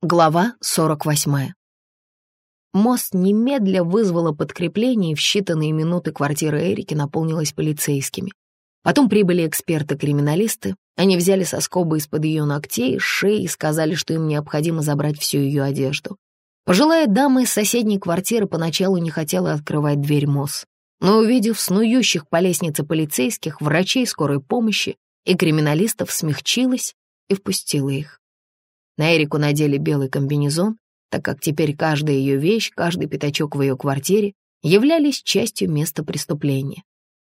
Глава 48. Мост немедля вызвала подкрепление, и в считанные минуты квартира Эрики наполнилась полицейскими. Потом прибыли эксперты-криминалисты. Они взяли соскобы из-под ее ногтей, шеи и сказали, что им необходимо забрать всю ее одежду. Пожилая дама из соседней квартиры поначалу не хотела открывать дверь МОЗ, но, увидев снующих по лестнице полицейских, врачей скорой помощи и криминалистов, смягчилась и впустила их. На Эрику надели белый комбинезон, так как теперь каждая ее вещь, каждый пятачок в ее квартире являлись частью места преступления.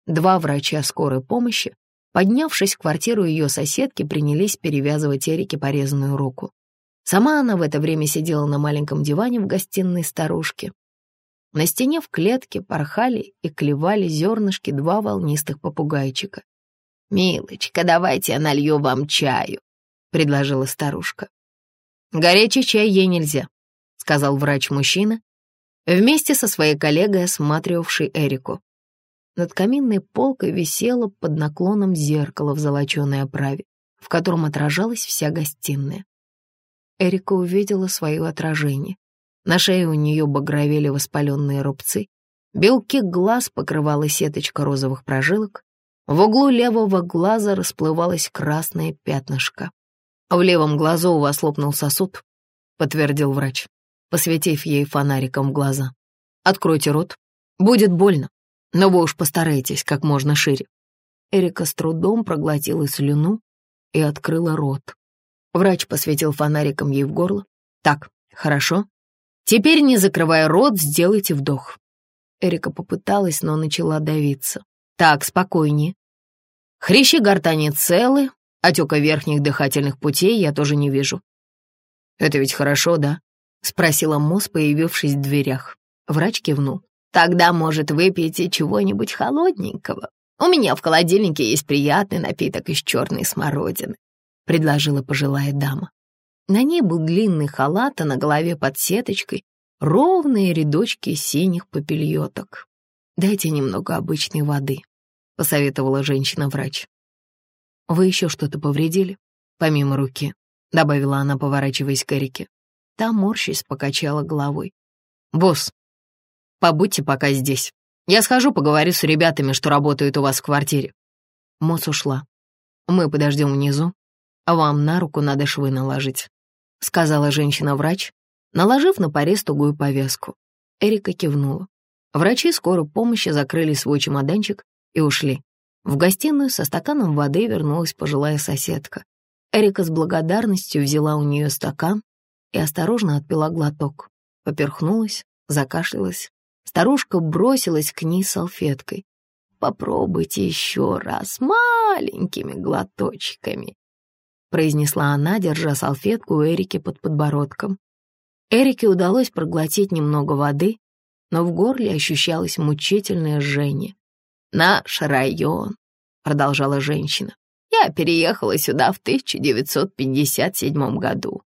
Два врача скорой помощи, поднявшись в квартиру ее соседки, принялись перевязывать Эрике порезанную руку. Сама она в это время сидела на маленьком диване в гостиной старушки. На стене в клетке порхали и клевали зернышки два волнистых попугайчика. «Милочка, давайте я налью вам чаю», — предложила старушка. «Горячий чай ей нельзя», — сказал врач-мужчина, вместе со своей коллегой, осматривавшей Эрику. Над каминной полкой висело под наклоном зеркало в золоченой оправе, в котором отражалась вся гостиная. Эрика увидела свое отражение. На шее у нее багровели воспаленные рубцы, белки глаз покрывала сеточка розовых прожилок, в углу левого глаза расплывалось красное пятнышко. «В левом глазу у вас лопнул сосуд», — подтвердил врач, посветив ей фонариком в глаза. «Откройте рот. Будет больно, но вы уж постарайтесь как можно шире». Эрика с трудом проглотила слюну и открыла рот. Врач посветил фонариком ей в горло. «Так, хорошо. Теперь, не закрывая рот, сделайте вдох». Эрика попыталась, но начала давиться. «Так, спокойнее. Хрящи гортани целы, Отека верхних дыхательных путей я тоже не вижу. «Это ведь хорошо, да?» — спросила Мосс, появившись в дверях. Врач кивнул. «Тогда, может, выпьете чего-нибудь холодненького? У меня в холодильнике есть приятный напиток из черной смородины», — предложила пожилая дама. На ней был длинный халат, а на голове под сеточкой ровные рядочки синих попельоток. «Дайте немного обычной воды», — посоветовала женщина-врач. «Вы еще что-то повредили?» «Помимо руки», — добавила она, поворачиваясь к Эрике. Та, морщись, покачала головой. «Босс, побудьте пока здесь. Я схожу, поговорю с ребятами, что работают у вас в квартире». Мосс ушла. «Мы подождем внизу, а вам на руку надо швы наложить», — сказала женщина-врач, наложив на порез тугую повязку. Эрика кивнула. Врачи скорой помощи закрыли свой чемоданчик и ушли. В гостиную со стаканом воды вернулась пожилая соседка. Эрика с благодарностью взяла у нее стакан и осторожно отпила глоток. Поперхнулась, закашлялась. Старушка бросилась к ней салфеткой. «Попробуйте еще раз, маленькими глоточками», произнесла она, держа салфетку у Эрики под подбородком. Эрике удалось проглотить немного воды, но в горле ощущалось мучительное жжение. «Наш район», — продолжала женщина. «Я переехала сюда в 1957 году.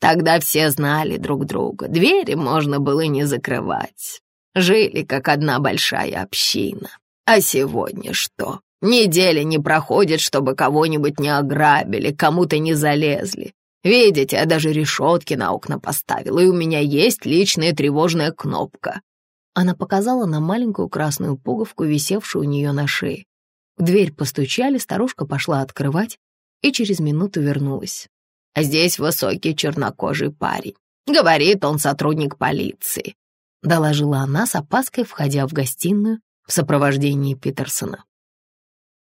Тогда все знали друг друга, двери можно было не закрывать. Жили как одна большая община. А сегодня что? Недели не проходит, чтобы кого-нибудь не ограбили, кому-то не залезли. Видите, я даже решетки на окна поставила, и у меня есть личная тревожная кнопка. Она показала на маленькую красную пуговку, висевшую у нее на шее. В дверь постучали, старушка пошла открывать и через минуту вернулась. «Здесь высокий чернокожий парень. Говорит, он сотрудник полиции», — доложила она с опаской, входя в гостиную в сопровождении Питерсона.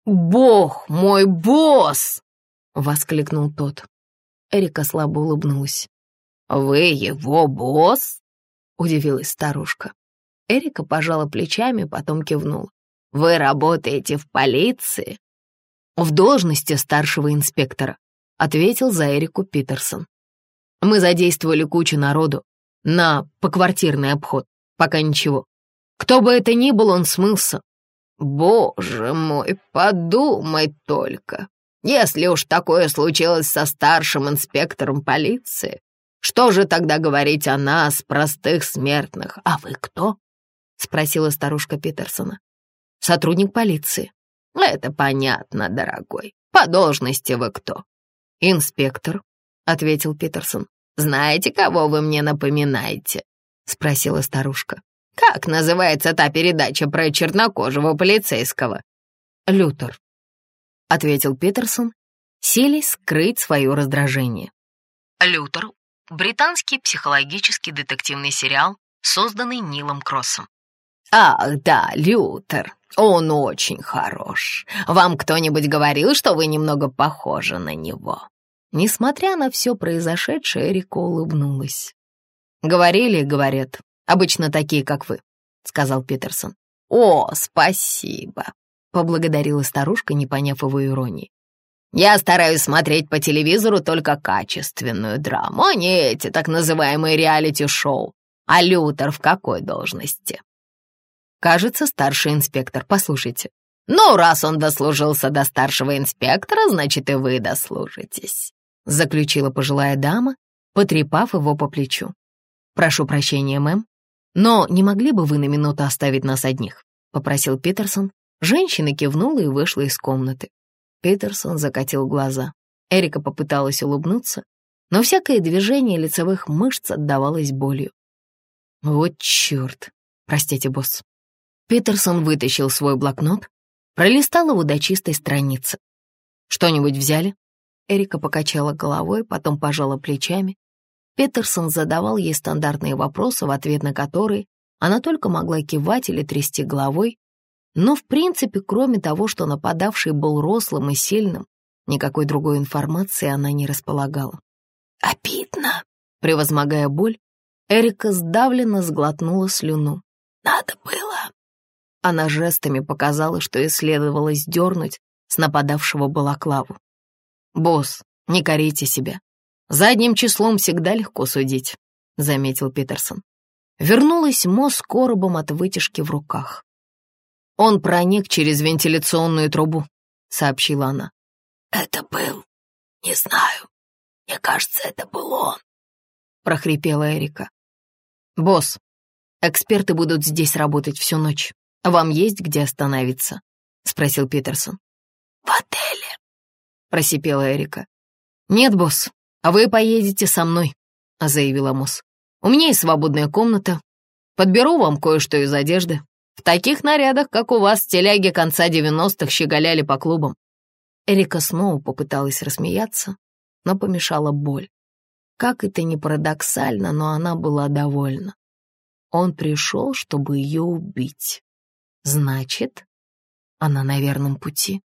«Бог мой босс!» — воскликнул тот. Эрика слабо улыбнулась. «Вы его босс?» — удивилась старушка. Эрика пожала плечами, потом кивнула. «Вы работаете в полиции?» «В должности старшего инспектора», — ответил за Эрику Питерсон. «Мы задействовали кучу народу на поквартирный обход. Пока ничего. Кто бы это ни был, он смылся». «Боже мой, подумай только. Если уж такое случилось со старшим инспектором полиции, что же тогда говорить о нас, простых смертных? А вы кто?» — спросила старушка Питерсона. «Сотрудник полиции». «Это понятно, дорогой. По должности вы кто?» «Инспектор», — ответил Питерсон. «Знаете, кого вы мне напоминаете?» — спросила старушка. «Как называется та передача про чернокожего полицейского?» «Лютер», — ответил Питерсон, селись скрыть свое раздражение. «Лютер» — британский психологический детективный сериал, созданный Нилом Кроссом. «Ах, да, Лютер, он очень хорош. Вам кто-нибудь говорил, что вы немного похожи на него?» Несмотря на все произошедшее, Эрика улыбнулась. «Говорили, говорят, обычно такие, как вы», — сказал Питерсон. «О, спасибо», — поблагодарила старушка, не поняв его иронии. «Я стараюсь смотреть по телевизору только качественную драму, а не эти так называемые реалити-шоу. А Лютер в какой должности?» «Кажется, старший инспектор. Послушайте». «Ну, раз он дослужился до старшего инспектора, значит, и вы дослужитесь» заключила пожилая дама, потрепав его по плечу. «Прошу прощения, мэм, но не могли бы вы на минуту оставить нас одних?» — попросил Питерсон. Женщина кивнула и вышла из комнаты. Питерсон закатил глаза. Эрика попыталась улыбнуться, но всякое движение лицевых мышц отдавалось болью. «Вот черт! Простите, босс». Питерсон вытащил свой блокнот, пролистал его до чистой страницы. «Что-нибудь взяли?» Эрика покачала головой, потом пожала плечами. Петерсон задавал ей стандартные вопросы, в ответ на которые она только могла кивать или трясти головой, но, в принципе, кроме того, что нападавший был рослым и сильным, никакой другой информации она не располагала. «Обидно!» Превозмогая боль, Эрика сдавленно сглотнула слюну. «Надо было!» Она жестами показала, что ей следовало сдернуть с нападавшего балаклаву. «Босс, не корите себя. Задним числом всегда легко судить», — заметил Питерсон. Вернулась Мо с коробом от вытяжки в руках. «Он проник через вентиляционную трубу», — сообщила она. «Это был... Не знаю. Мне кажется, это был он», — прохрипела Эрика. «Босс, эксперты будут здесь работать всю ночь. Вам есть где остановиться?» — спросил Питерсон. «В отеле», — просипела Эрика. «Нет, босс, а вы поедете со мной», — заявила Мосс. «У меня есть свободная комната. Подберу вам кое-что из одежды. В таких нарядах, как у вас, теляги конца девяностых щеголяли по клубам». Эрика снова попыталась рассмеяться, но помешала боль. Как это ни парадоксально, но она была довольна. Он пришел, чтобы ее убить. Значит, она на верном пути.